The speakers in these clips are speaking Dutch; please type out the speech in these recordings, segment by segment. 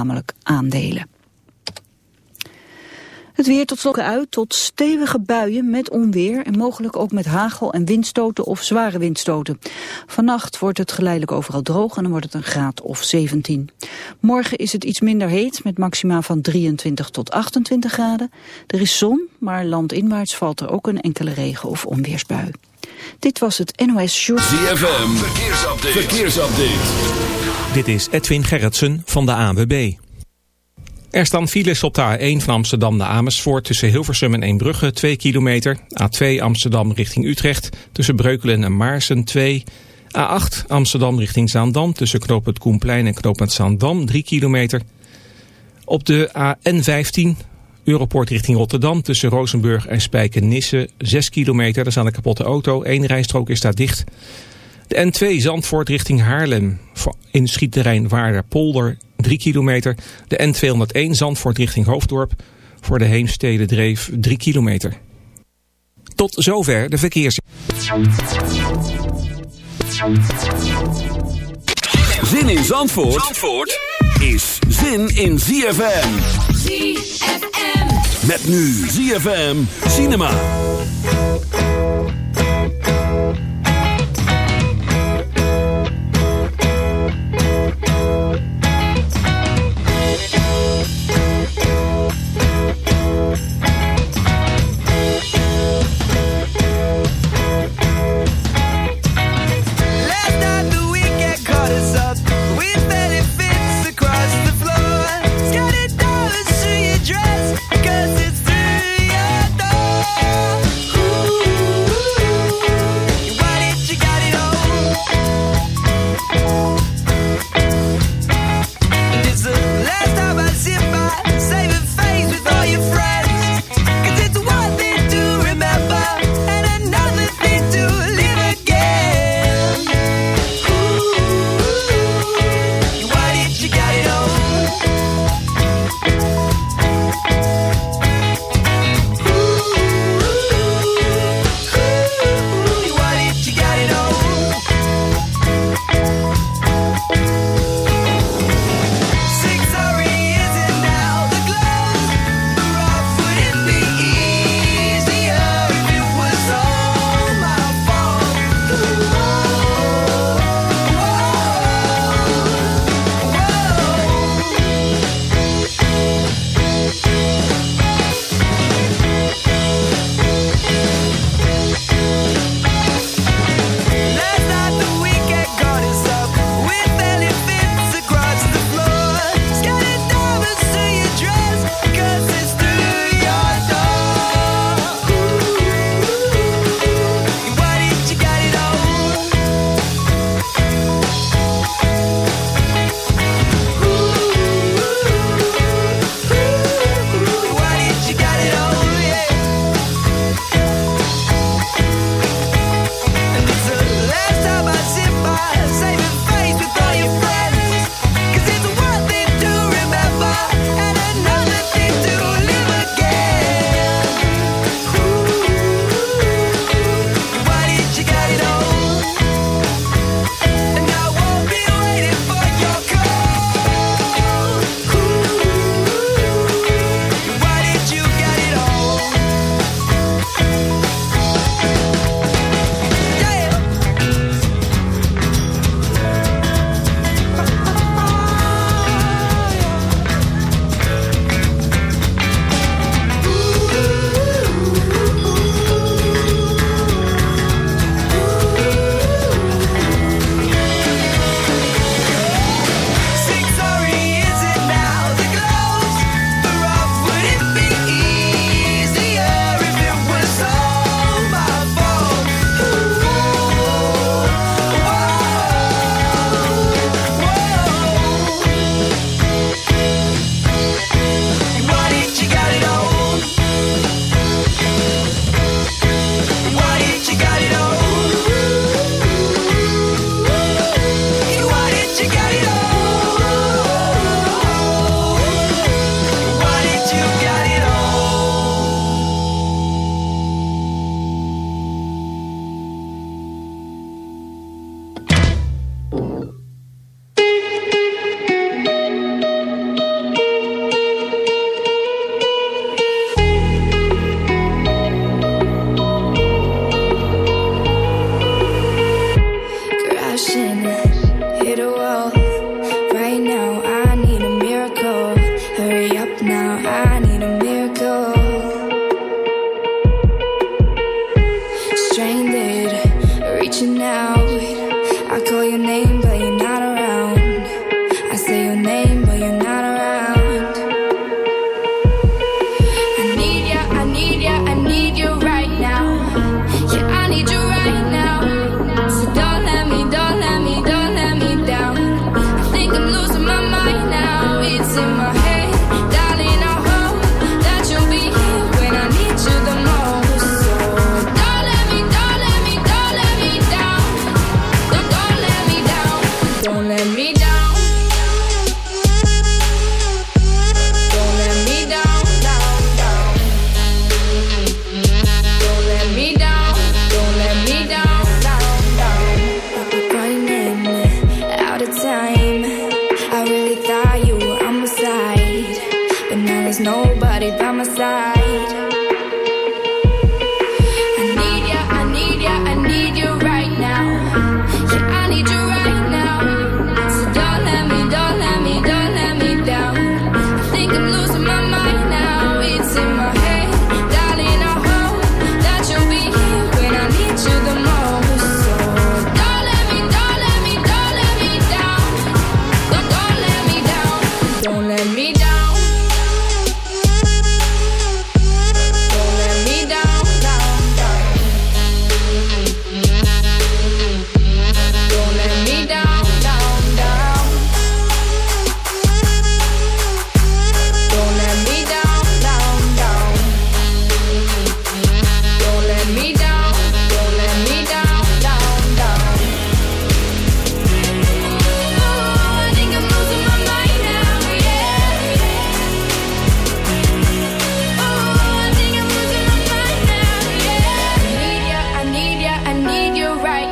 voornamelijk aandelen. Het weer tot slokken uit tot stevige buien met onweer en mogelijk ook met hagel en windstoten of zware windstoten. Vannacht wordt het geleidelijk overal droog en dan wordt het een graad of 17. Morgen is het iets minder heet met maxima van 23 tot 28 graden. Er is zon, maar landinwaarts valt er ook een enkele regen- of onweersbui. Dit was het NOS Show. ZFM, verkeersupdate. verkeersupdate. Dit is Edwin Gerritsen van de ANWB. Er staan files op de A1 van Amsterdam naar Amersfoort tussen Hilversum en Eembrugge 2 kilometer. A2 Amsterdam richting Utrecht tussen Breukelen en Maarsen 2. A8 Amsterdam richting Zaandam tussen knooppunt Koenplein en knooppunt Zaandam 3 kilometer. Op de A N15 Europort richting Rotterdam tussen Rozenburg en Spijkenisse 6 kilometer. Daar staat een kapotte auto. Eén rijstrook is daar dicht. De N2 Zandvoort richting Haarlem in schietterrein Waarderpolder 3 kilometer. De N201 Zandvoort richting Hoofddorp voor de Heemstede Dreef 3 kilometer. Tot zover de verkeers. Zin in Zandvoort, Zandvoort is zin in ZFM. ZFM. Met nu ZFM Cinema.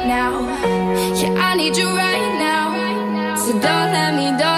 now. Yeah, I need you right now. So don't let me, do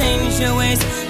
change your ways.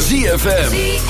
ZFM.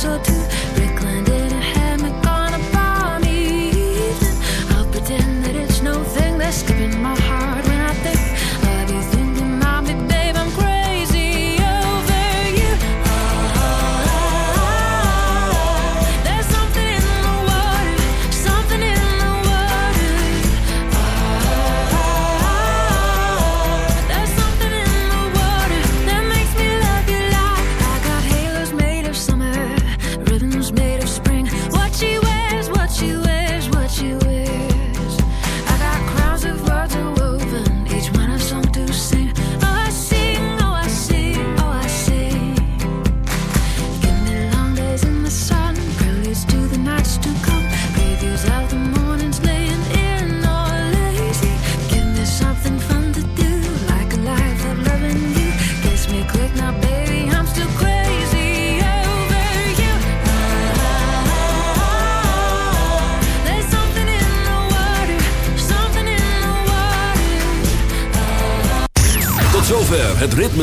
so too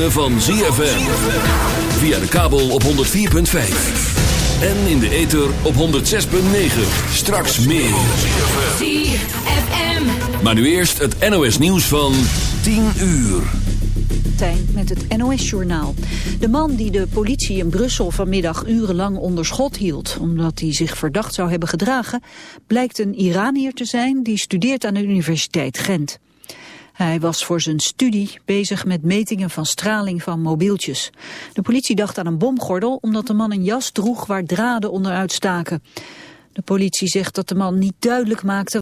van ZFM. Via de kabel op 104.5. En in de ether op 106.9. Straks meer. ZFM. Maar nu eerst het NOS nieuws van 10 uur met het NOS-journaal. De man die de politie in Brussel vanmiddag urenlang onder schot hield... omdat hij zich verdacht zou hebben gedragen... blijkt een Iranier te zijn die studeert aan de Universiteit Gent. Hij was voor zijn studie bezig met metingen van straling van mobieltjes. De politie dacht aan een bomgordel omdat de man een jas droeg waar draden onderuit staken. De politie zegt dat de man niet duidelijk maakte